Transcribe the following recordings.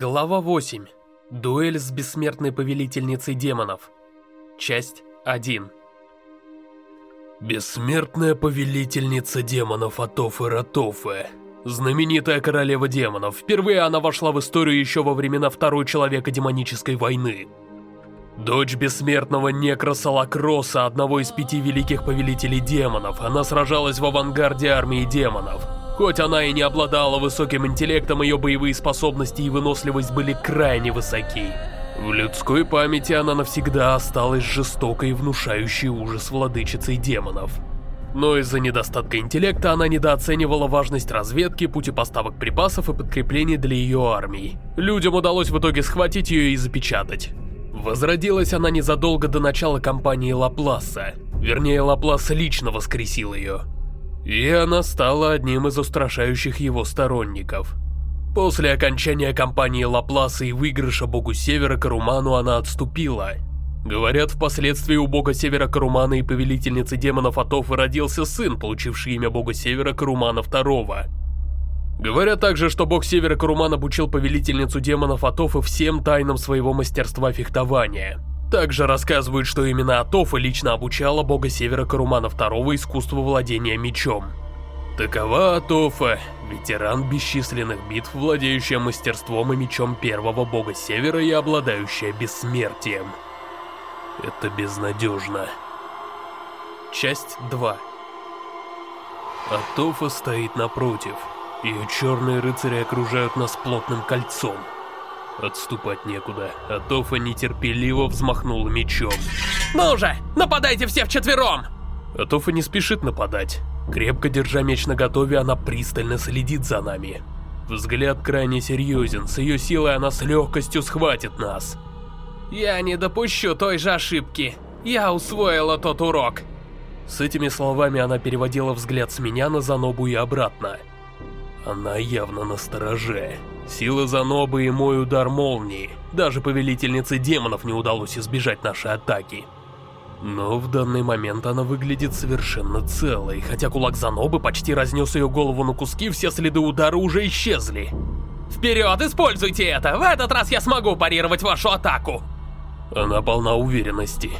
Глава 8. Дуэль с бессмертной повелительницей демонов. Часть 1. Бессмертная повелительница демонов Атофы Ратофы. Знаменитая королева демонов. Впервые она вошла в историю еще во времена Второй Человека-демонической войны. Дочь бессмертного Некроса Лакроса, одного из пяти великих повелителей демонов, она сражалась в авангарде армии демонов. Хоть она и не обладала высоким интеллектом, ее боевые способности и выносливость были крайне высоки. В людской памяти она навсегда осталась жестокой и внушающей ужас владычицей демонов. Но из-за недостатка интеллекта она недооценивала важность разведки, пути поставок припасов и подкреплений для ее армии. Людям удалось в итоге схватить ее и запечатать. Возродилась она незадолго до начала кампании Лапласа. Вернее, Лаплас лично воскресил ее. И она стала одним из устрашающих его сторонников. После окончания кампании Лапласа и выигрыша богу Севера Каруману она отступила. Говорят, впоследствии у бога Севера Карумана и повелительницы демонов Атофы родился сын, получивший имя бога Севера Карумана II. Говорят также, что бог Севера Каруман обучил повелительницу демонов Атофы всем тайнам своего мастерства фехтования. Также рассказывают, что именно Атофа лично обучала бога Севера Карумана II искусству владения мечом. Такова Атофа, ветеран бесчисленных битв, владеющая мастерством и мечом первого бога Севера и обладающая бессмертием. Это безнадежно. Часть 2 Атофа стоит напротив. Ее черные рыцари окружают нас плотным кольцом. Отступать некуда, а Тофа нетерпеливо взмахнул мечом. «Ну же, нападайте все вчетвером!» Атофа не спешит нападать. Крепко держа меч наготове, она пристально следит за нами. Взгляд крайне серьезен, с ее силой она с легкостью схватит нас. «Я не допущу той же ошибки. Я усвоила тот урок». С этими словами она переводила взгляд с меня на Занобу и обратно. Она явно настороже. Сила Занобы и мой удар молнии. Даже повелительнице демонов не удалось избежать нашей атаки. Но в данный момент она выглядит совершенно целой, хотя кулак Занобы почти разнес ее голову на куски, все следы удара уже исчезли. Вперед, используйте это! В этот раз я смогу парировать вашу атаку! Она полна уверенности.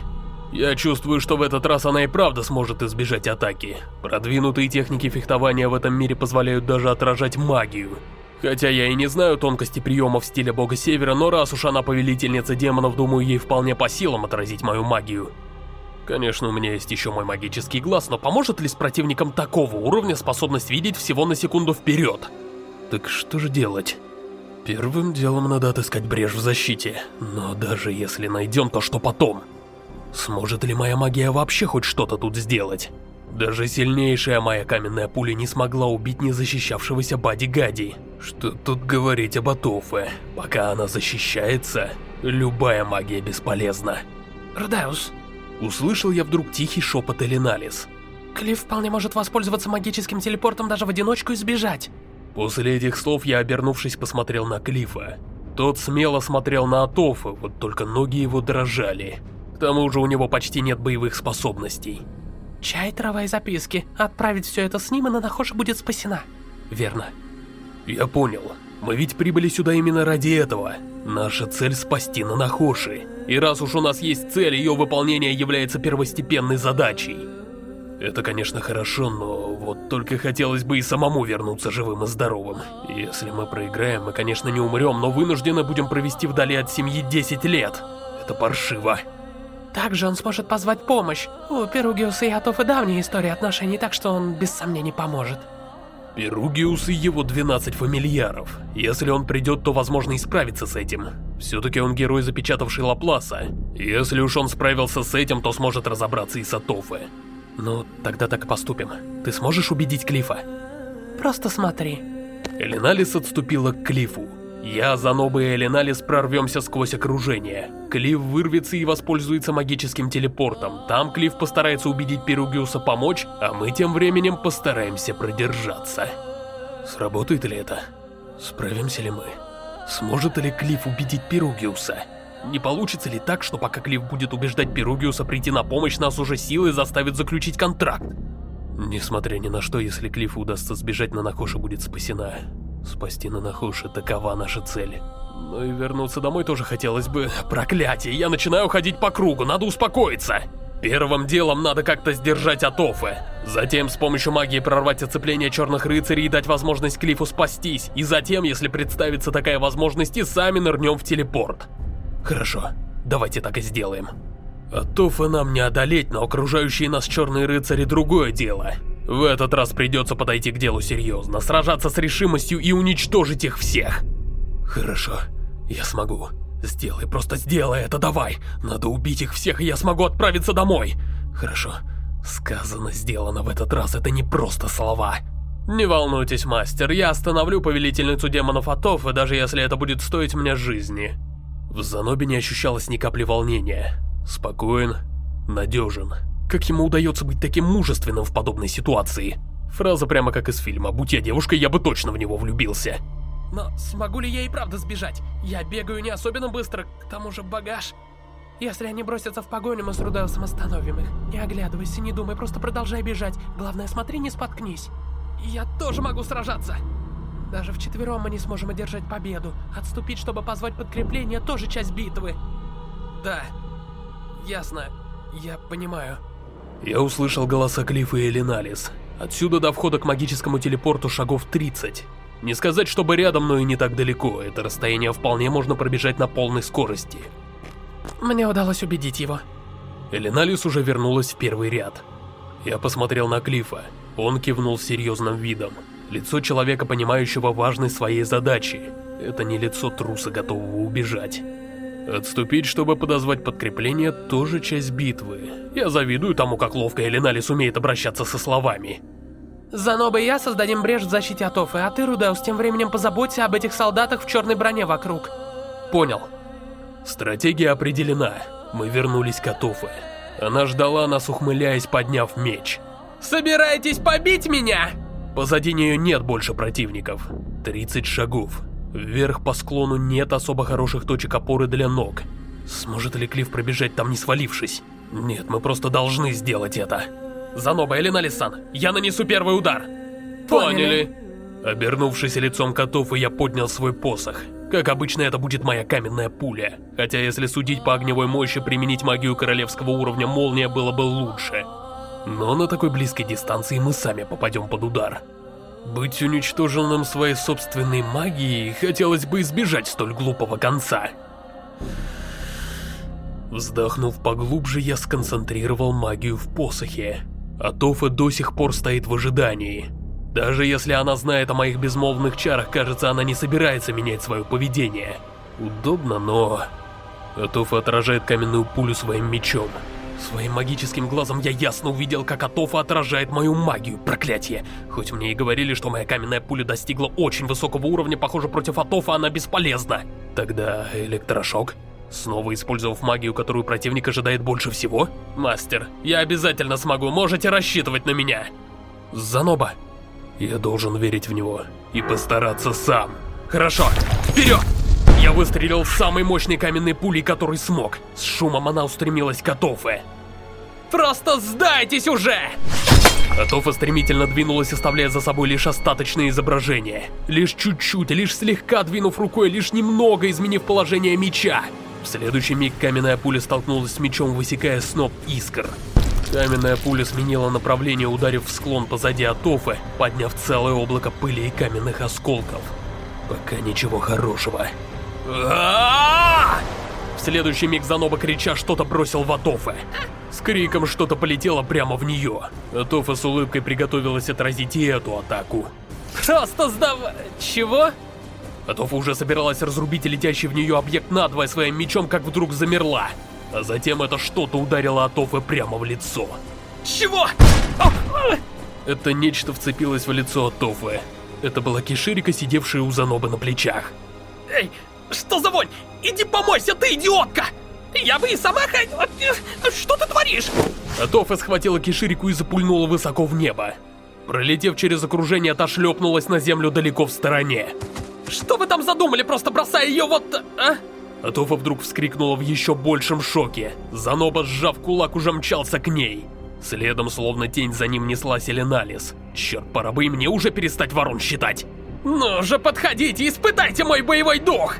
Я чувствую, что в этот раз она и правда сможет избежать атаки. Продвинутые техники фехтования в этом мире позволяют даже отражать магию. Хотя я и не знаю тонкости приемов стиля бога Севера, но раз уж она повелительница демонов, думаю, ей вполне по силам отразить мою магию. Конечно, у меня есть еще мой магический глаз, но поможет ли с противником такого уровня способность видеть всего на секунду вперед? Так что же делать? Первым делом надо отыскать брешь в защите, но даже если найдем, то что потом? Сможет ли моя магия вообще хоть что-то тут сделать? Даже сильнейшая моя каменная пуля не смогла убить незащищавшегося Бади-Гади. Что тут говорить об Атофе? Пока она защищается, любая магия бесполезна. Рдаус. Услышал я вдруг тихий шепот Элиналис. Клифф вполне может воспользоваться магическим телепортом даже в одиночку и сбежать. После этих слов я, обернувшись, посмотрел на Клифа. Тот смело смотрел на Атофа, вот только ноги его дрожали. К тому же у него почти нет боевых способностей. Чай, трава и записки. Отправить все это с ним, и Нанахоши будет спасена. Верно. Я понял. Мы ведь прибыли сюда именно ради этого. Наша цель спасти Нанахоши. И раз уж у нас есть цель, ее выполнение является первостепенной задачей. Это, конечно, хорошо, но вот только хотелось бы и самому вернуться живым и здоровым. Если мы проиграем, мы, конечно, не умрем, но вынуждены будем провести вдали от семьи 10 лет. Это паршиво. Также он сможет позвать помощь. У Перугиуса и Атофы давняя история отношений, так что он без сомнений поможет. Перугиус и его 12 фамильяров. Если он придет, то возможно и справиться с этим. Все-таки он герой, запечатавший Лапласа. Если уж он справился с этим, то сможет разобраться и с Атофы. Ну, тогда так и поступим. Ты сможешь убедить Клифа? Просто смотри. Элиналис отступила к Клифу. Я, Заноба и Элиналис прорвемся сквозь окружение. Клифф вырвется и воспользуется магическим телепортом. Там Клифф постарается убедить Перугиуса помочь, а мы тем временем постараемся продержаться. Сработает ли это? Справимся ли мы? Сможет ли Клифф убедить Перугиуса? Не получится ли так, что пока Клифф будет убеждать Перугиуса прийти на помощь, нас уже силой заставит заключить контракт? Несмотря ни на что, если Клиффу удастся сбежать, Нанакоша будет спасена. Спасти Нанахоши, такова наша цель. Но и вернуться домой тоже хотелось бы. Проклятие, я начинаю ходить по кругу, надо успокоиться. Первым делом надо как-то сдержать Атофы. Затем с помощью магии прорвать оцепление черных рыцарей и дать возможность Клифу спастись. И затем, если представится такая возможность, и сами нырнем в телепорт. Хорошо, давайте так и сделаем. Атофы нам не одолеть, но окружающие нас черные рыцари другое дело. В этот раз придется подойти к делу серьезно, сражаться с решимостью и уничтожить их всех. Хорошо, я смогу. Сделай, просто сделай это, давай. Надо убить их всех, и я смогу отправиться домой. Хорошо. Сказано, сделано в этот раз, это не просто слова. Не волнуйтесь, мастер, я остановлю повелительницу демонов Атов, и даже если это будет стоить мне жизни. В Занобе не ощущалось ни капли волнения. Спокоен, надежен. Как ему удается быть таким мужественным в подобной ситуации? Фраза прямо как из фильма «Будь я девушкой, я бы точно в него влюбился». Но смогу ли я и правда сбежать? Я бегаю не особенно быстро, к тому же багаж. Если они бросятся в погоню, мы с Рудеусом остановим их. Не оглядывайся, не думай, просто продолжай бежать. Главное, смотри, не споткнись. Я тоже могу сражаться. Даже вчетвером мы не сможем одержать победу. Отступить, чтобы позвать подкрепление, тоже часть битвы. Да, ясно, я понимаю. Я услышал голоса Клиффа и Элиналис. Отсюда до входа к магическому телепорту шагов 30. Не сказать, чтобы рядом, но и не так далеко. Это расстояние вполне можно пробежать на полной скорости. Мне удалось убедить его. Элиналис уже вернулась в первый ряд. Я посмотрел на Клифа. Он кивнул серьезным видом. Лицо человека, понимающего важность своей задачи. Это не лицо труса, готового убежать. Отступить, чтобы подозвать подкрепление, тоже часть битвы. Я завидую тому, как ловко Элиналис умеет обращаться со словами. Заноба и я создадим брешь в защите Атофы, а ты, Рудеус, тем временем позаботься об этих солдатах в черной броне вокруг. Понял. Стратегия определена. Мы вернулись к Атофе. Она ждала нас, ухмыляясь, подняв меч. Собираетесь побить меня? Позади нее нет больше противников. 30 шагов. Вверх по склону нет особо хороших точек опоры для ног. Сможет ли Клифф пробежать там не свалившись? Нет, мы просто должны сделать это. Заноба или Налисан, я нанесу первый удар. Поняли. Обернувшись лицом котов, я поднял свой посох. Как обычно, это будет моя каменная пуля. Хотя, если судить по огневой мощи, применить магию королевского уровня молния было бы лучше. Но на такой близкой дистанции мы сами попадем под удар. Быть уничтоженным своей собственной магией хотелось бы избежать столь глупого конца. Вздохнув поглубже, я сконцентрировал магию в посохе. А Тофа до сих пор стоит в ожидании. Даже если она знает о моих безмолвных чарах, кажется, она не собирается менять свое поведение. Удобно, но... Атофа отражает каменную пулю своим мечом. Своим магическим глазом я ясно увидел, как Атофа отражает мою магию, проклятие. Хоть мне и говорили, что моя каменная пуля достигла очень высокого уровня, похоже, против Атофа она бесполезна. Тогда электрошок? Снова использовав магию, которую противник ожидает больше всего? Мастер, я обязательно смогу, можете рассчитывать на меня. Заноба. Я должен верить в него и постараться сам. Хорошо, вперед! Я выстрелил самой мощной каменной пулей, который смог. С шумом она устремилась к Атофе. Просто сдайтесь уже! Атофа стремительно двинулась, оставляя за собой лишь остаточные изображения. Лишь чуть-чуть, лишь слегка двинув рукой, лишь немного изменив положение меча. В следующий миг каменная пуля столкнулась с мечом, высекая сноп искр. Каменная пуля сменила направление, ударив в склон позади Атофы, подняв целое облако пыли и каменных осколков. Пока ничего хорошего. В следующий миг Заноба крича что-то бросил в Атофе. С криком что-то полетело прямо в нее. Атофа с улыбкой приготовилась отразить и эту атаку. Просто сдав... Чего? Атофа уже собиралась разрубить летящий в нее объект надвое своим мечом, как вдруг замерла. А затем это что-то ударило Атофе прямо в лицо. Чего? Это нечто вцепилось в лицо Атофе. Это была Киширика, сидевшая у Заноба на плечах. Эй, что за вонь? Иди помойся, ты идиотка! Я бы и сама хотела... Что ты творишь? Атофа схватила Киширику и запульнула высоко в небо. Пролетев через окружение, та шлепнулась на землю далеко в стороне. Что вы там задумали, просто бросая ее вот... А? Атофа вдруг вскрикнула в еще большем шоке. Заноба, сжав кулак, уже мчался к ней. Следом, словно тень, за ним неслась Эленалис. Черт, пора бы и мне уже перестать ворон считать. Ну же, подходите, испытайте мой боевой дух!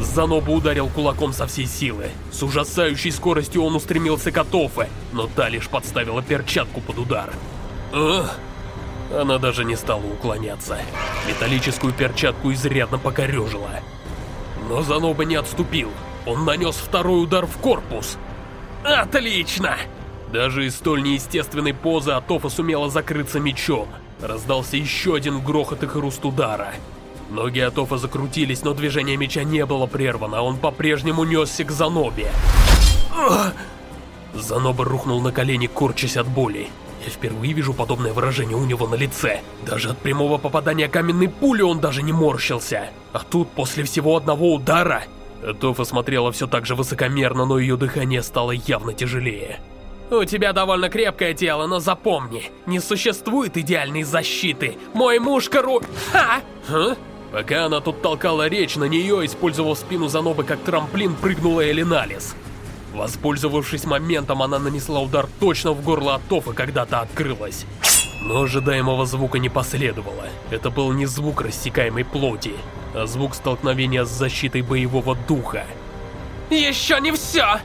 Заноба ударил кулаком со всей силы. С ужасающей скоростью он устремился к Атофе, но та лишь подставила перчатку под удар. Она даже не стала уклоняться. Металлическую перчатку изрядно покорежила. Но Заноба не отступил. Он нанес второй удар в корпус. Отлично! Даже из столь неестественной позы Атофа сумела закрыться мечом. Раздался еще один грохот и хруст удара. Ноги Атофа закрутились, но движение меча не было прервано, он по-прежнему несся к Занобе. Заноба рухнул на колени, корчась от боли. Я впервые вижу подобное выражение у него на лице. Даже от прямого попадания каменной пули он даже не морщился. А тут, после всего одного удара... Тофа смотрела все так же высокомерно, но ее дыхание стало явно тяжелее. У тебя довольно крепкое тело, но запомни, не существует идеальной защиты. Мой муж кору... Ха! Ха? Пока она тут толкала речь, на нее, использовав спину Занобы как трамплин, прыгнула Элиналис. Воспользовавшись моментом, она нанесла удар точно в горло Атофа, когда та открылась. Но ожидаемого звука не последовало. Это был не звук рассекаемой плоти, а звук столкновения с защитой боевого духа. Еще не все!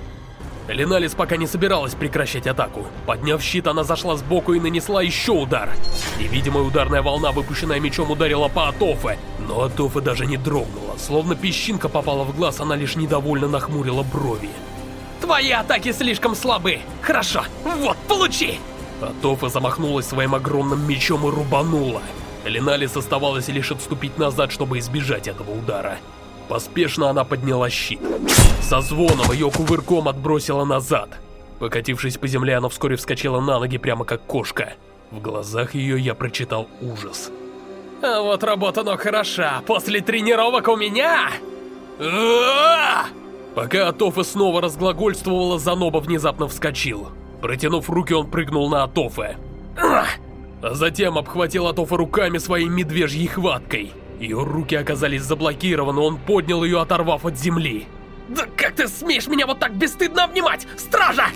Леналис пока не собиралась прекращать атаку. Подняв щит, она зашла сбоку и нанесла еще удар. Невидимая ударная волна, выпущенная мечом, ударила по Атофе, но Атофе даже не дрогнула. Словно песчинка попала в глаз, она лишь недовольно нахмурила брови. Твои атаки слишком слабы. Хорошо, вот, получи! Атофа замахнулась своим огромным мечом и рубанула. Леналис оставалось лишь отступить назад, чтобы избежать этого удара. Поспешно она подняла щит. Со звоном ее кувырком отбросила назад. Покатившись по земле, она вскоре вскочила на ноги прямо как кошка. В глазах ее я прочитал ужас. А вот работа ног хороша. После тренировок у меня... Пока Атофе снова разглагольствовала, Заноба внезапно вскочил. Протянув руки, он прыгнул на Атофе. А затем обхватил Атофе руками своей медвежьей хваткой. Ее руки оказались заблокированы, он поднял ее, оторвав от земли. Да как ты смеешь меня вот так бесстыдно обнимать, стража!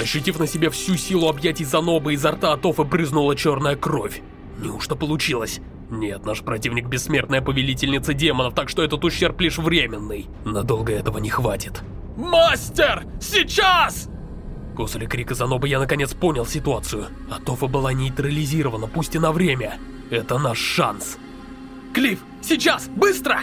Ощутив на себе всю силу объятий Заноба, изо рта Атофа брызнула черная кровь. Неужто получилось? Нет, наш противник бессмертная повелительница демонов, так что этот ущерб лишь временный. Надолго этого не хватит. Мастер! Сейчас! После крика Заноба я наконец понял ситуацию. Атофа была нейтрализирована, пусть и на время. Это наш шанс. Клифф, сейчас, быстро!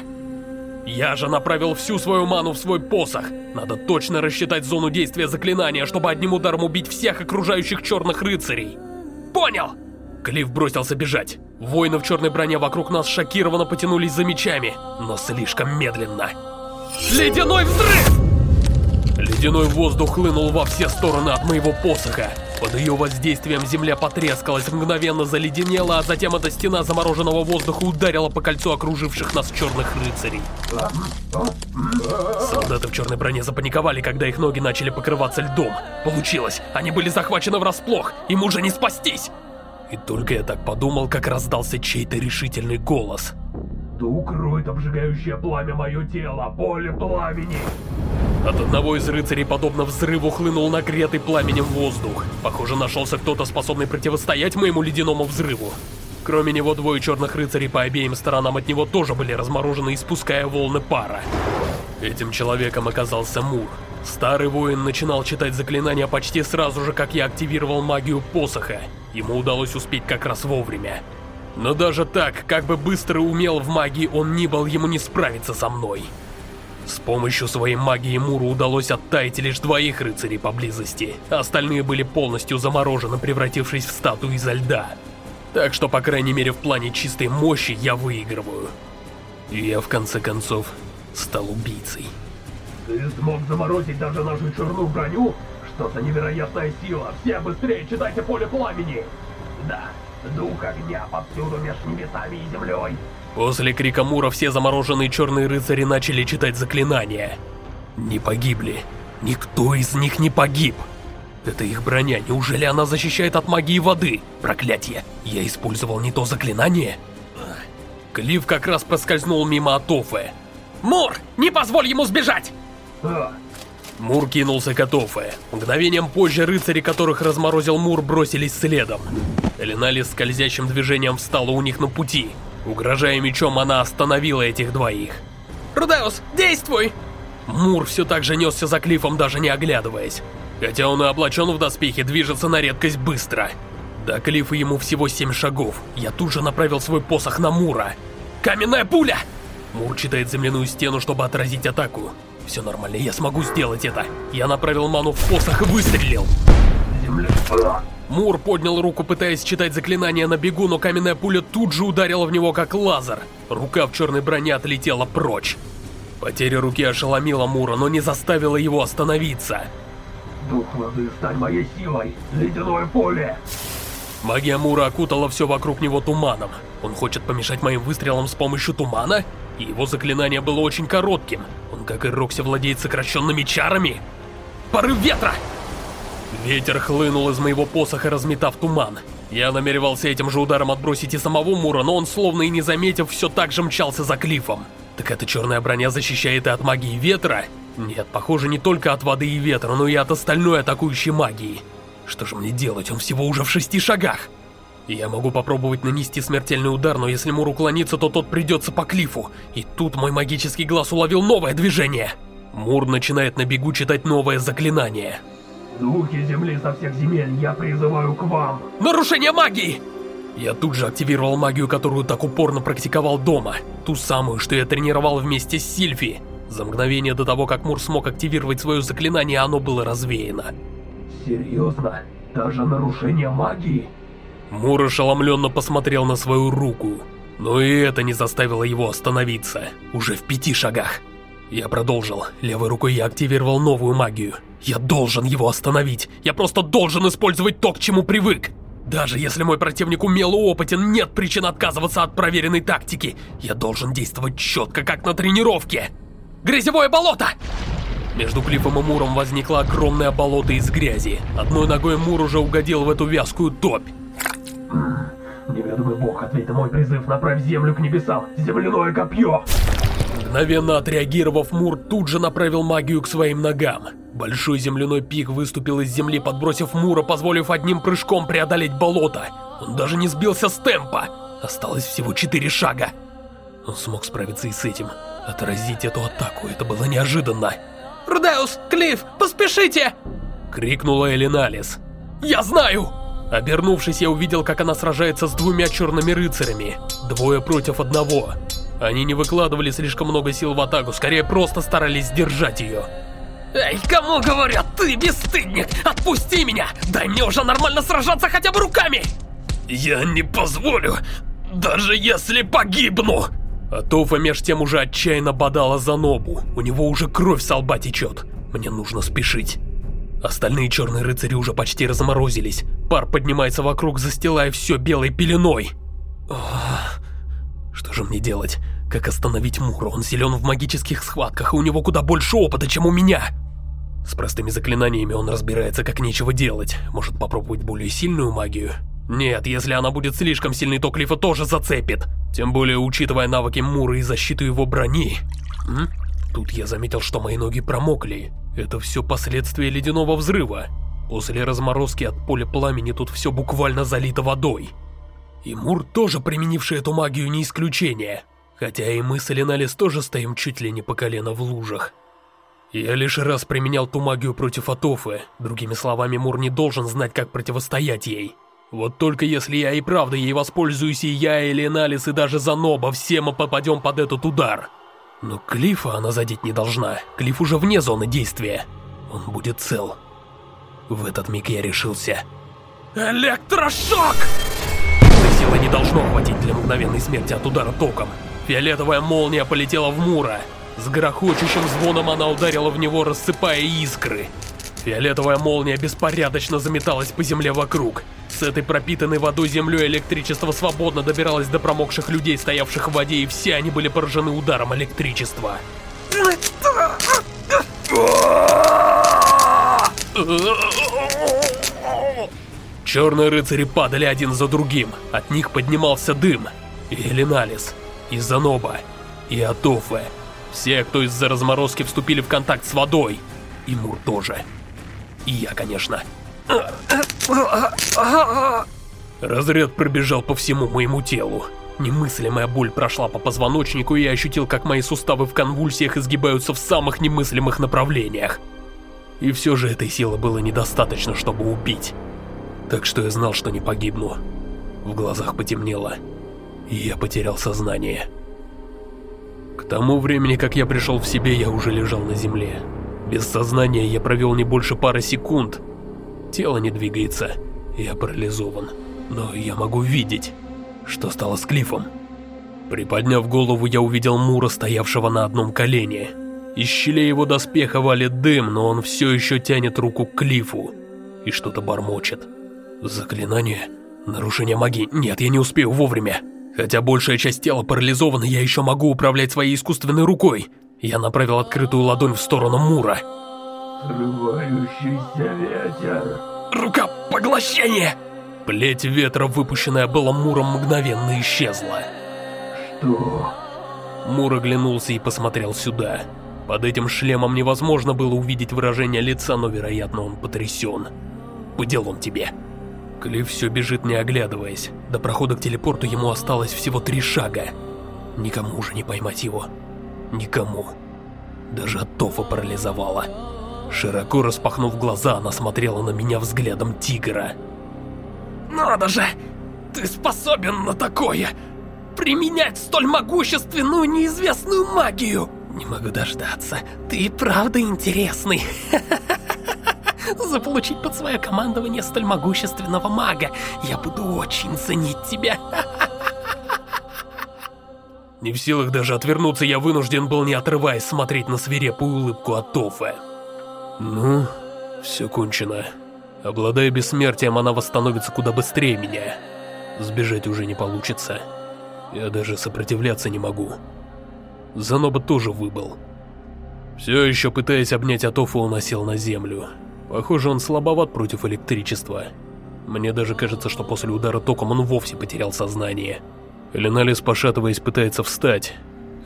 Я же направил всю свою ману в свой посох. Надо точно рассчитать зону действия заклинания, чтобы одним ударом убить всех окружающих черных рыцарей. Понял! Клифф бросился бежать. Воины в черной броне вокруг нас шокированно потянулись за мечами, но слишком медленно. Ледяной взрыв! Ледяной воздух хлынул во все стороны от моего посоха. Под ее воздействием земля потрескалась, мгновенно заледенела, а затем эта стена замороженного воздуха ударила по кольцу окруживших нас черных рыцарей. Солдаты в черной броне запаниковали, когда их ноги начали покрываться льдом. Получилось, они были захвачены врасплох, им уже не спастись! И только я так подумал, как раздался чей-то решительный голос. Да укроет обжигающее пламя мое тело, поле пламени! От одного из рыцарей, подобно взрыву, хлынул нагретый пламенем воздух. Похоже, нашелся кто-то, способный противостоять моему ледяному взрыву. Кроме него, двое черных рыцарей по обеим сторонам от него тоже были разморожены, испуская волны пара. Этим человеком оказался Мур. Старый воин начинал читать заклинания почти сразу же, как я активировал магию посоха. Ему удалось успеть как раз вовремя. Но даже так, как бы быстро умел в магии он ни был, ему не справиться со мной. С помощью своей магии Муру удалось оттаять лишь двоих рыцарей поблизости. Остальные были полностью заморожены, превратившись в статуи изо льда. Так что, по крайней мере, в плане чистой мощи я выигрываю. И я, в конце концов, стал убийцей. Ты смог заморозить даже нашу черную броню? Что-то невероятная сила. Все быстрее читайте поле пламени. Да, дух огня повсюду между небесами и землей. После крика Мура все замороженные черные рыцари начали читать заклинания. Не погибли. Никто из них не погиб. Это их броня, неужели она защищает от магии воды? Проклятие, я использовал не то заклинание? Клифф как раз проскользнул мимо Атофы. Мур, не позволь ему сбежать! А, Мур кинулся к Атофе. Мгновением позже рыцари, которых разморозил Мур, бросились следом. Эленали с скользящим движением встала у них на пути. Угрожая мечом, она остановила этих двоих. Рудеус, действуй! Мур все так же несся за Клиффом, даже не оглядываясь. Хотя он и облачен в доспехи, движется на редкость быстро. До Клиффа ему всего семь шагов. Я тут же направил свой посох на Мура. «Каменная пуля!» Мур читает земляную стену, чтобы отразить атаку. Все нормально, я смогу сделать это. Я направил ману в посох и выстрелил. Земля... Мур поднял руку, пытаясь читать заклинание на бегу, но каменная пуля тут же ударила в него как лазер. Рука в черной броне отлетела прочь. Потеря руки ошеломила Мура, но не заставила его остановиться. Дух воды, стань моей силой! Ледяное поле! Магия Мура окутала все вокруг него туманом. Он хочет помешать моим выстрелам с помощью тумана? И его заклинание было очень коротким. Он, как и Рокси, владеет сокращенными чарами. Порыв ветра! Ветер хлынул из моего посоха, разметав туман. Я намеревался этим же ударом отбросить и самого Мура, но он, словно и не заметив, все так же мчался за Клифом. Так эта черная броня защищает и от магии ветра? Нет, похоже, не только от воды и ветра, но и от остальной атакующей магии. Что же мне делать? Он всего уже в шести шагах. Я могу попробовать нанести смертельный удар, но если Мур уклонится, то тот придется по клифу. И тут мой магический глаз уловил новое движение. Мур начинает на бегу читать новое заклинание. Духи земли со всех земель, я призываю к вам! Нарушение магии! Я тут же активировал магию, которую так упорно практиковал дома. Ту самую, что я тренировал вместе с Сильфи. За мгновение до того, как Мур смог активировать свое заклинание, оно было развеяно. Серьезно? Даже нарушение магии? Мур ошеломленно посмотрел на свою руку. Но и это не заставило его остановиться. Уже в пяти шагах. Я продолжил. Левой рукой я активировал новую магию. Я должен его остановить. Я просто должен использовать то, к чему привык. Даже если мой противник умел и опытен, нет причин отказываться от проверенной тактики. Я должен действовать четко, как на тренировке. Грязевое болото! Между Клиффом и Муром возникло огромное болото из грязи. Одной ногой Мур уже угодил в эту вязкую топь. Неведомый бог, ответь на мой призыв, направь землю к небесам, земляное копье! Мгновенно отреагировав, Мур тут же направил магию к своим ногам. Большой земляной пик выступил из земли, подбросив Мура, позволив одним прыжком преодолеть болото. Он даже не сбился с темпа. Осталось всего четыре шага. Он смог справиться и с этим. Отразить эту атаку, это было неожиданно. Рудеус, Клифф, поспешите! Крикнула Элиналис. «Я знаю!» Обернувшись, я увидел, как она сражается с двумя черными рыцарями. Двое против одного. Они не выкладывали слишком много сил в атаку, скорее просто старались сдержать ее. Эй, кому говорят, ты бесстыдник? Отпусти меня! Дай мне уже нормально сражаться хотя бы руками! Я не позволю, даже если погибну! Атофа меж тем уже отчаянно бодала за Нобу. У него уже кровь со лба течет. Мне нужно спешить. Остальные черные рыцари уже почти разморозились. Пар поднимается вокруг, застилая все белой пеленой. Ох, что же мне делать? Как остановить Мура? Он силен в магических схватках, и у него куда больше опыта, чем у меня. С простыми заклинаниями он разбирается, как нечего делать. Может попробовать более сильную магию? Нет, если она будет слишком сильной, то Клифа тоже зацепит. Тем более, учитывая навыки Мура и защиту его брони. М? Тут я заметил, что мои ноги промокли. Это все последствия ледяного взрыва. После разморозки от поля пламени тут все буквально залито водой. И Мур, тоже применивший эту магию, не исключение. Хотя и мы с Эленалис тоже стоим чуть ли не по колено в лужах. Я лишь раз применял ту магию против Атофы. Другими словами, Мур не должен знать, как противостоять ей. Вот только если я и правда ей воспользуюсь, и я, и Эленалис, и даже Заноба, все мы попадем под этот удар. Но Клифа она задеть не должна. Клифф уже вне зоны действия. Он будет цел. В этот миг я решился. Электрошок! Силы не должно хватить для мгновенной смерти от удара током. Фиолетовая молния полетела в Мура. С грохочущим звоном она ударила в него, рассыпая искры. Фиолетовая молния беспорядочно заметалась по земле вокруг. С этой пропитанной водой землей электричество свободно добиралось до промокших людей, стоявших в воде, и все они были поражены ударом электричества. Черные рыцари падали один за другим, от них поднимался дым. И Элиналис, и Заноба, и Атофе. Все, кто из-за разморозки вступили в контакт с водой. И Мур тоже. И я, конечно. Разряд пробежал по всему моему телу. Немыслимая боль прошла по позвоночнику, и я ощутил, как мои суставы в конвульсиях изгибаются в самых немыслимых направлениях. И все же этой силы было недостаточно, чтобы убить. Так что я знал, что не погибну. В глазах потемнело, и я потерял сознание. К тому времени, как я пришел в себе, я уже лежал на земле. Без сознания я провел не больше пары секунд. Тело не двигается, я парализован. Но я могу видеть, что стало с Клифом. Приподняв голову, я увидел Мура, стоявшего на одном колене. Из щелей его доспеха валит дым, но он все еще тянет руку к Клифу и что-то бормочет. Заклинание? Нарушение магии? Нет, я не успею вовремя. Хотя большая часть тела парализована, я еще могу управлять своей искусственной рукой. Я направил открытую ладонь в сторону Мура. Срывающийся ветер. Рука поглощения! Плеть ветра, выпущенная была Муром, мгновенно исчезла. Что? Мур оглянулся и посмотрел сюда. Под этим шлемом невозможно было увидеть выражение лица, но, вероятно, он потрясен. По делам тебе. Клифф все бежит, не оглядываясь. До прохода к телепорту ему осталось всего три шага. Никому уже не поймать его. Никому. Даже Тофа парализовала. Широко распахнув глаза, она смотрела на меня взглядом тигра. «Надо же! Ты способен на такое! Применять столь могущественную неизвестную магию!» «Не могу дождаться. Ты правда интересный. Заполучить под свое командование столь могущественного мага. Я буду очень ценить тебя. Не в силах даже отвернуться, я вынужден был, не отрываясь, смотреть на свирепую улыбку от Тофе. Ну, все кончено. Обладая бессмертием, она восстановится куда быстрее меня. Сбежать уже не получится. Я даже сопротивляться не могу. Заноба тоже выбыл. Все еще пытаясь обнять Атофу, он осел на землю. Похоже, он слабоват против электричества. Мне даже кажется, что после удара током он вовсе потерял сознание. Леналис, пошатываясь, пытается встать.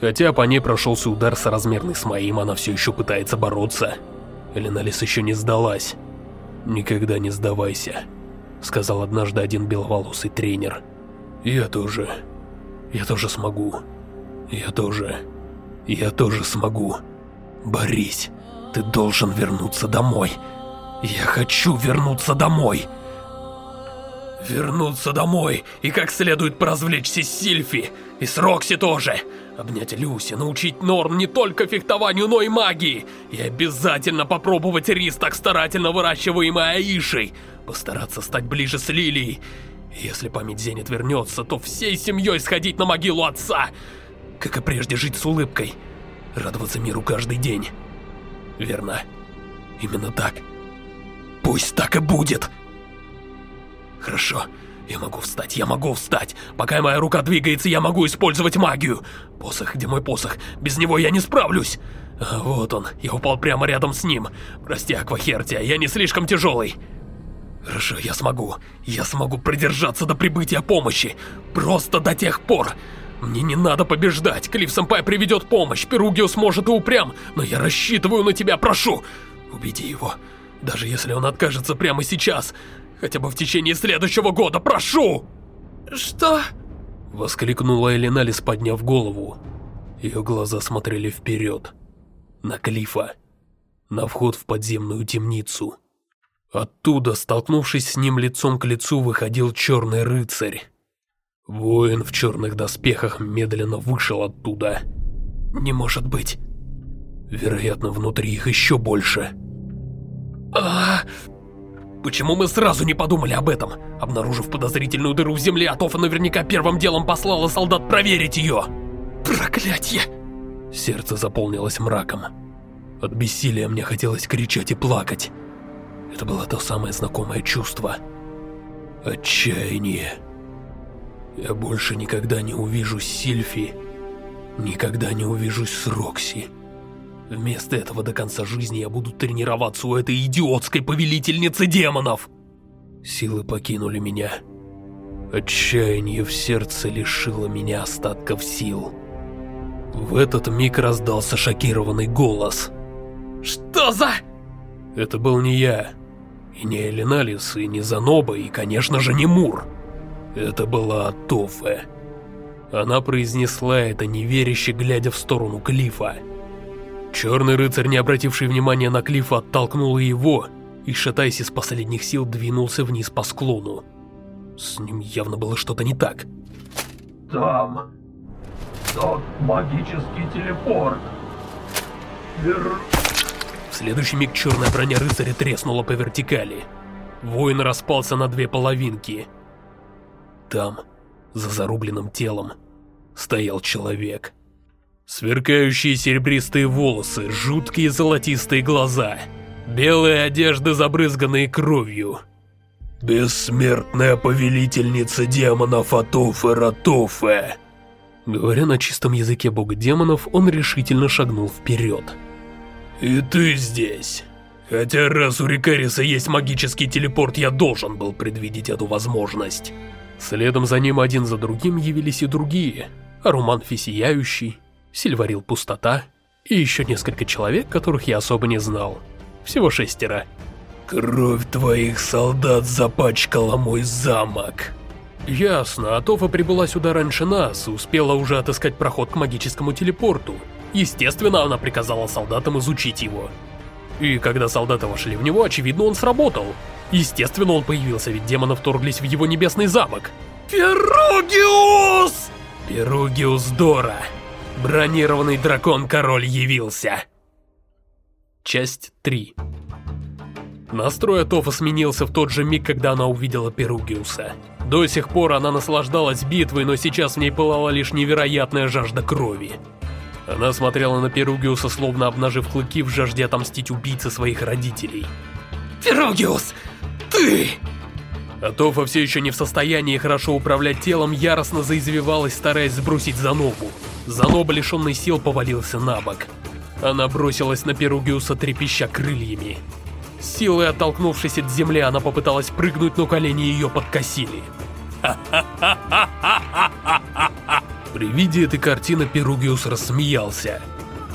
Хотя по ней прошелся удар соразмерный с моим, она все еще пытается бороться. Леналис еще не сдалась. «Никогда не сдавайся», — сказал однажды один беловолосый тренер. «Я тоже. Я тоже смогу. Я тоже. Я тоже смогу. Борись, ты должен вернуться домой. Я хочу вернуться домой!» Вернуться домой и как следует поразвлечься с Сильфи, и с Рокси тоже. Обнять Люси, научить Норм не только фехтованию, но и магии. И обязательно попробовать рис, так старательно выращиваемый Аишей. Постараться стать ближе с Лилией. Если память Зенит вернется, то всей семьей сходить на могилу отца. Как и прежде жить с улыбкой. Радоваться миру каждый день. Верно. Именно так. Пусть так и будет. Хорошо. Я могу встать, я могу встать. Пока моя рука двигается, я могу использовать магию. Посох, где мой посох? Без него я не справлюсь. А, вот он, я упал прямо рядом с ним. Прости, Аквахертия, я не слишком тяжелый. Хорошо, я смогу. Я смогу продержаться до прибытия помощи. Просто до тех пор. Мне не надо побеждать. Клифф Сэмпай приведет помощь. Перугиус может и упрям. Но я рассчитываю на тебя, прошу. Убеди его. Даже если он откажется прямо сейчас. Хотя бы в течение следующего года, прошу! Что? Воскликнула Элиналис, подняв голову. Ее глаза смотрели вперед. На Клифа. На вход в подземную темницу. Оттуда, столкнувшись с ним лицом к лицу, выходил черный рыцарь. Воин в черных доспехах медленно вышел оттуда. Не может быть. Вероятно, внутри их еще больше. А, Почему мы сразу не подумали об этом? Обнаружив подозрительную дыру в земле, Атофа наверняка первым делом послала солдат проверить ее. Проклятье! Сердце заполнилось мраком. От бессилия мне хотелось кричать и плакать. Это было то самое знакомое чувство. Отчаяние. Я больше никогда не увижу Сильфи. Никогда не увижусь с Рокси. Вместо этого до конца жизни я буду тренироваться у этой идиотской повелительницы демонов. Силы покинули меня. Отчаяние в сердце лишило меня остатков сил. В этот миг раздался шокированный голос. «Что за...» Это был не я, и не Элиналис, и не Заноба, и, конечно же, не Мур. Это была Атофе. Она произнесла это, неверяще глядя в сторону Клифа. Черный рыцарь, не обративший внимания на Клифа, оттолкнул его и, шатаясь из последних сил, двинулся вниз по склону. С ним явно было что-то не так. Там... Тот магический телепорт. Вер... В следующий миг черная броня рыцаря треснула по вертикали. Воин распался на две половинки. Там, за зарубленным телом, стоял человек. Сверкающие серебристые волосы, жуткие золотистые глаза, белые одежды, забрызганные кровью. «Бессмертная повелительница демонов Атофе Ратофе!» Говоря на чистом языке бога демонов, он решительно шагнул вперед. «И ты здесь!» Хотя раз у Рикариса есть магический телепорт, я должен был предвидеть эту возможность. Следом за ним один за другим явились и другие. Аруман Фисияющий, Сильварил Пустота и еще несколько человек, которых я особо не знал. Всего шестеро. Кровь твоих солдат запачкала мой замок. Ясно, Атофа прибыла сюда раньше нас и успела уже отыскать проход к магическому телепорту. Естественно, она приказала солдатам изучить его. И когда солдаты вошли в него, очевидно, он сработал. Естественно, он появился, ведь демоны вторглись в его небесный замок. Перугиус! Перугиус Дора. Бронированный дракон-король явился. Часть 3 Настрой Атофа сменился в тот же миг, когда она увидела Перугиуса. До сих пор она наслаждалась битвой, но сейчас в ней пылала лишь невероятная жажда крови. Она смотрела на Перугиуса, словно обнажив клыки в жажде отомстить убийце своих родителей. «Перугиус! Ты!» Атофа все еще не в состоянии хорошо управлять телом, яростно заизвивалась, стараясь сбросить Занобу. Заноба, лишенный сил, повалился на бок. Она бросилась на Перугиуса, трепеща крыльями. Силой оттолкнувшись от земли, она попыталась прыгнуть, но колени ее подкосили. При виде этой картины Перугиус рассмеялся.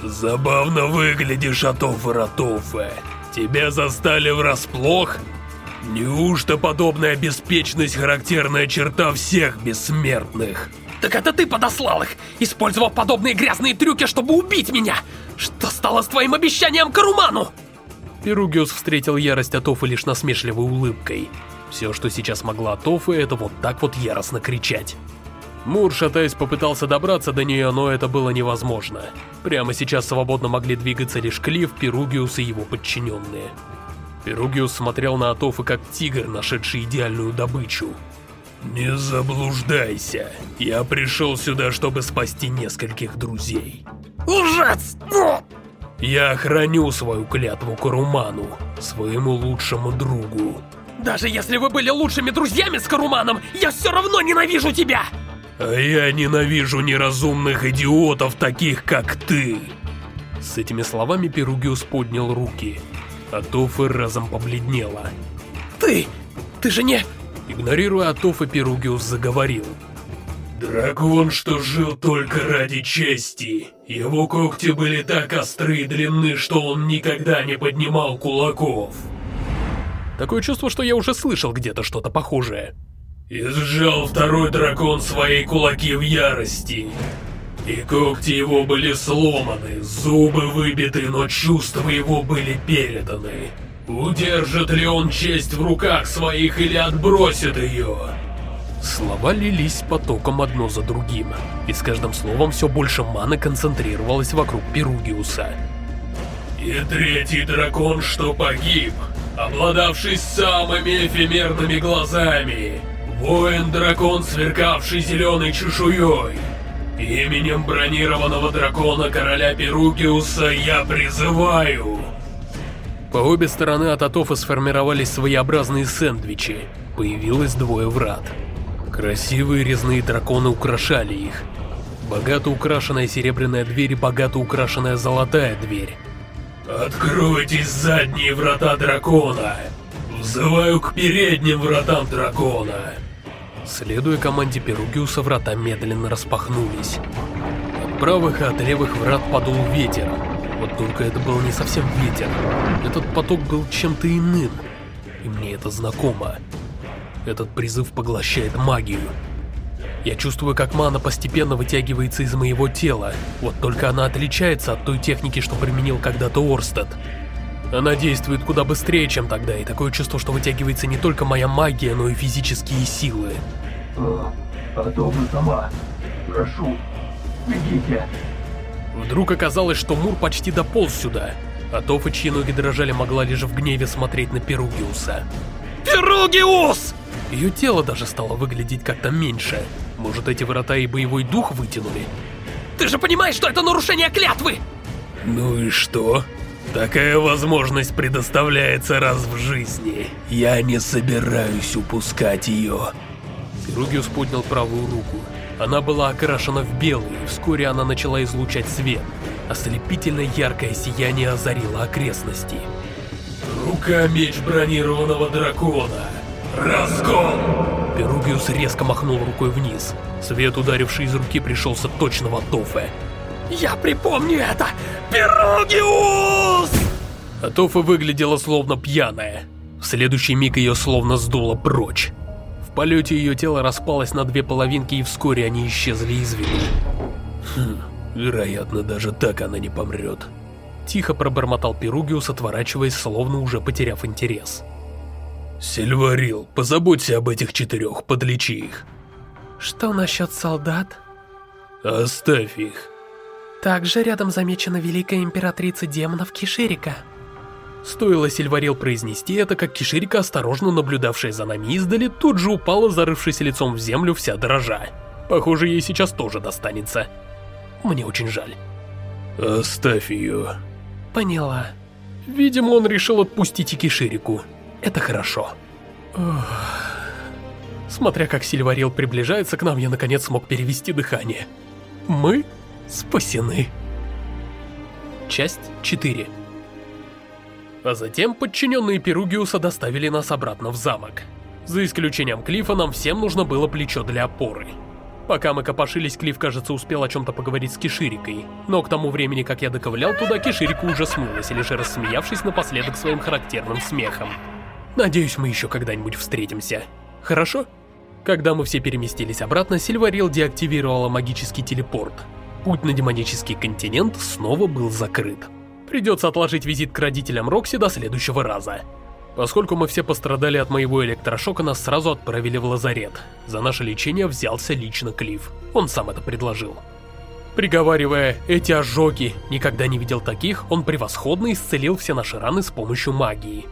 «Забавно выглядишь, Атофе Ратофе. Тебя застали врасплох? Неужто подобная беспечность характерная черта всех бессмертных?» Так это ты подослал их, использовав подобные грязные трюки, чтобы убить меня! Что стало с твоим обещанием Каруману? Перугиус встретил ярость Атофы лишь насмешливой улыбкой. Все, что сейчас могла Атофа, это вот так вот яростно кричать. Мур, шатаясь, попытался добраться до нее, но это было невозможно. Прямо сейчас свободно могли двигаться лишь Клифф, Перугиус и его подчиненные. Перугиус смотрел на Атофы как тигр, нашедший идеальную добычу. «Не заблуждайся. Я пришел сюда, чтобы спасти нескольких друзей». Лжец! Я храню свою клятву Каруману, своему лучшему другу. Даже если вы были лучшими друзьями с Каруманом, я все равно ненавижу тебя! А я ненавижу неразумных идиотов, таких как ты. С этими словами Перугиус поднял руки, а Тофа разом побледнела. Ты... ты же не... Игнорируя Атофа, Перугиус заговорил. Дракон, что жил только ради чести. Его когти были так остры и длинны, что он никогда не поднимал кулаков. Такое чувство, что я уже слышал где-то что-то похожее. И сжал второй дракон свои кулаки в ярости. И когти его были сломаны, зубы выбиты, но чувства его были переданы. Удержит ли он честь в руках своих или отбросит ее? Слова лились потоком одно за другим, и с каждым словом все больше маны концентрировалось вокруг Перугиуса. И третий дракон, что погиб, обладавший самыми эфемерными глазами. Воин-дракон, сверкавший зеленой чешуей. Именем бронированного дракона короля Перугиуса я призываю... По обе стороны от Атофа сформировались своеобразные сэндвичи. Появилось двое врат. Красивые резные драконы украшали их. Богато украшенная серебряная дверь и богато украшенная золотая дверь. «Откройтесь задние врата дракона! Взываю к передним вратам дракона!» Следуя команде Перугиуса, врата медленно распахнулись. От правых и от левых врат подул ветер. Вот только это был не совсем ветер. Этот поток был чем-то иным. И мне это знакомо. Этот призыв поглощает магию. Я чувствую, как мана постепенно вытягивается из моего тела, вот только она отличается от той техники, что применил когда-то Орстед. Она действует куда быстрее, чем тогда, и такое чувство, что вытягивается не только моя магия, но и физические силы. А, а сама. Прошу, бегите. Вдруг оказалось, что Мур почти дополз сюда, а Тофа, чьи ноги дрожали, могла лишь в гневе смотреть на Перугиуса. «Перугиус!» Ее тело даже стало выглядеть как-то меньше. Может, эти врата и боевой дух вытянули? Ты же понимаешь, что это нарушение клятвы! Ну и что? Такая возможность предоставляется раз в жизни. Я не собираюсь упускать ее. Ругиус поднял правую руку. Она была окрашена в белый, и вскоре она начала излучать свет. Ослепительно яркое сияние озарило окрестности. Рука-меч бронированного дракона. Разгон! Перугиус резко махнул рукой вниз. Свет, ударивший из руки, пришелся точно в Атофе. «Я припомню это! Перугиус!» Атофа выглядела словно пьяная. В следующий миг ее словно сдуло прочь. Полете ее тело распалось на две половинки, и вскоре они исчезли из виду. Хм, вероятно, даже так она не помрет. Тихо пробормотал Перугиус, отворачиваясь, словно уже потеряв интерес. Сильварил, позаботься об этих четырех, подлечи их. Что насчет солдат? Оставь их. Также рядом замечена великая императрица демонов Киширика. Стоило Сильварил произнести это, как Киширика, осторожно наблюдавшая за нами издали, тут же упала, зарывшись лицом в землю вся дрожа. Похоже, ей сейчас тоже достанется. Мне очень жаль. Оставь ее. Поняла. Видимо, он решил отпустить и Киширику. Это хорошо. Ох. Смотря как Сильварил приближается к нам, я наконец смог перевести дыхание. Мы спасены. Часть 4 А затем подчиненные Перугиуса доставили нас обратно в замок. За исключением Клифа, нам всем нужно было плечо для опоры. Пока мы копошились, Клифф, кажется, успел о чем-то поговорить с Киширикой. Но к тому времени, как я доковылял туда, Киширика уже смылась, лишь рассмеявшись напоследок своим характерным смехом. Надеюсь, мы еще когда-нибудь встретимся. Хорошо? Когда мы все переместились обратно, Сильварил деактивировала магический телепорт. Путь на демонический континент снова был закрыт. Придется отложить визит к родителям Рокси до следующего раза. Поскольку мы все пострадали от моего электрошока, нас сразу отправили в лазарет. За наше лечение взялся лично Клифф. Он сам это предложил. Приговаривая «эти ожоги», никогда не видел таких, он превосходно исцелил все наши раны с помощью магии.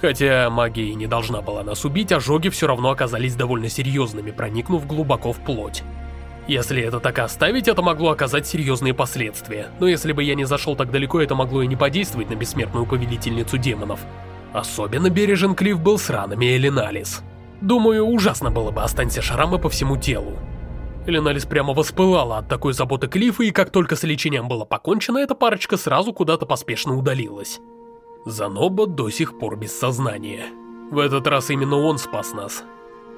Хотя магия не должна была нас убить, ожоги все равно оказались довольно серьезными, проникнув глубоко в плоть. Если это так оставить, это могло оказать серьезные последствия, но если бы я не зашел так далеко, это могло и не подействовать на бессмертную повелительницу демонов. Особенно бережен Клифф был с ранами Элиналис. Думаю, ужасно было бы останься шрамы по всему телу. Элиналис прямо воспылала от такой заботы Клиффа, и как только с лечением было покончено, эта парочка сразу куда-то поспешно удалилась. Заноба до сих пор без сознания. В этот раз именно он спас нас.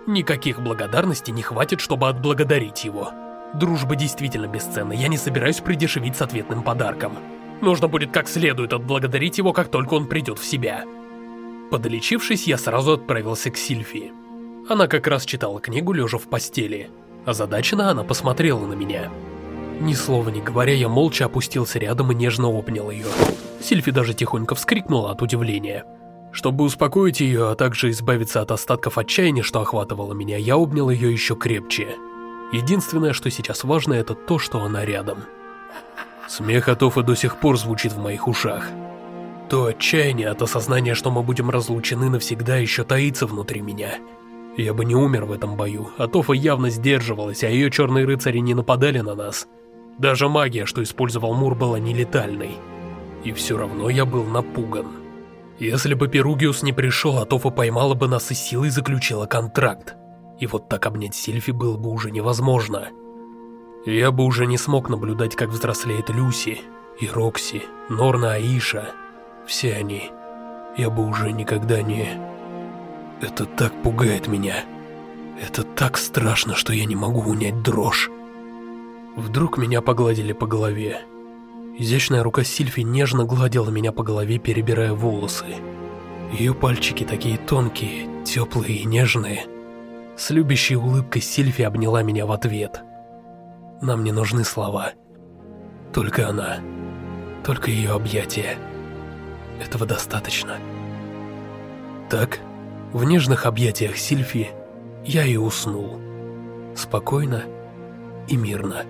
Никаких благодарностей не хватит, чтобы отблагодарить его. Дружба действительно бесценна, я не собираюсь придешевить с ответным подарком. Нужно будет как следует отблагодарить его, как только он придет в себя. Подолечившись, я сразу отправился к Сильфии. Она как раз читала книгу, лежа в постели. Озадаченно она посмотрела на меня. Ни слова не говоря, я молча опустился рядом и нежно обнял ее. Сильфи даже тихонько вскрикнула от удивления. Чтобы успокоить ее, а также избавиться от остатков отчаяния, что охватывало меня, я обнял ее еще крепче. Единственное, что сейчас важно, это то, что она рядом. Смех Атофа до сих пор звучит в моих ушах. То отчаяние от осознания, что мы будем разлучены навсегда, еще таится внутри меня. Я бы не умер в этом бою, Атофа явно сдерживалась, а ее черные рыцари не нападали на нас. Даже магия, что использовал Мур, была нелетальной. И все равно я был напуган. Если бы Перугиус не пришел, Атофа поймала бы нас и силой заключила контракт. И вот так обнять Сильфи было бы уже невозможно. Я бы уже не смог наблюдать, как взрослеет Люси, и Рокси, Норна Аиша. Все они. Я бы уже никогда не... Это так пугает меня. Это так страшно, что я не могу унять дрожь. Вдруг меня погладили по голове. Изящная рука Сильфи нежно гладила меня по голове, перебирая волосы. Ее пальчики такие тонкие, теплые и нежные. С любящей улыбкой Сильфи обняла меня в ответ. Нам не нужны слова. Только она. Только ее объятия. Этого достаточно. Так, в нежных объятиях Сильфи я и уснул. Спокойно и мирно.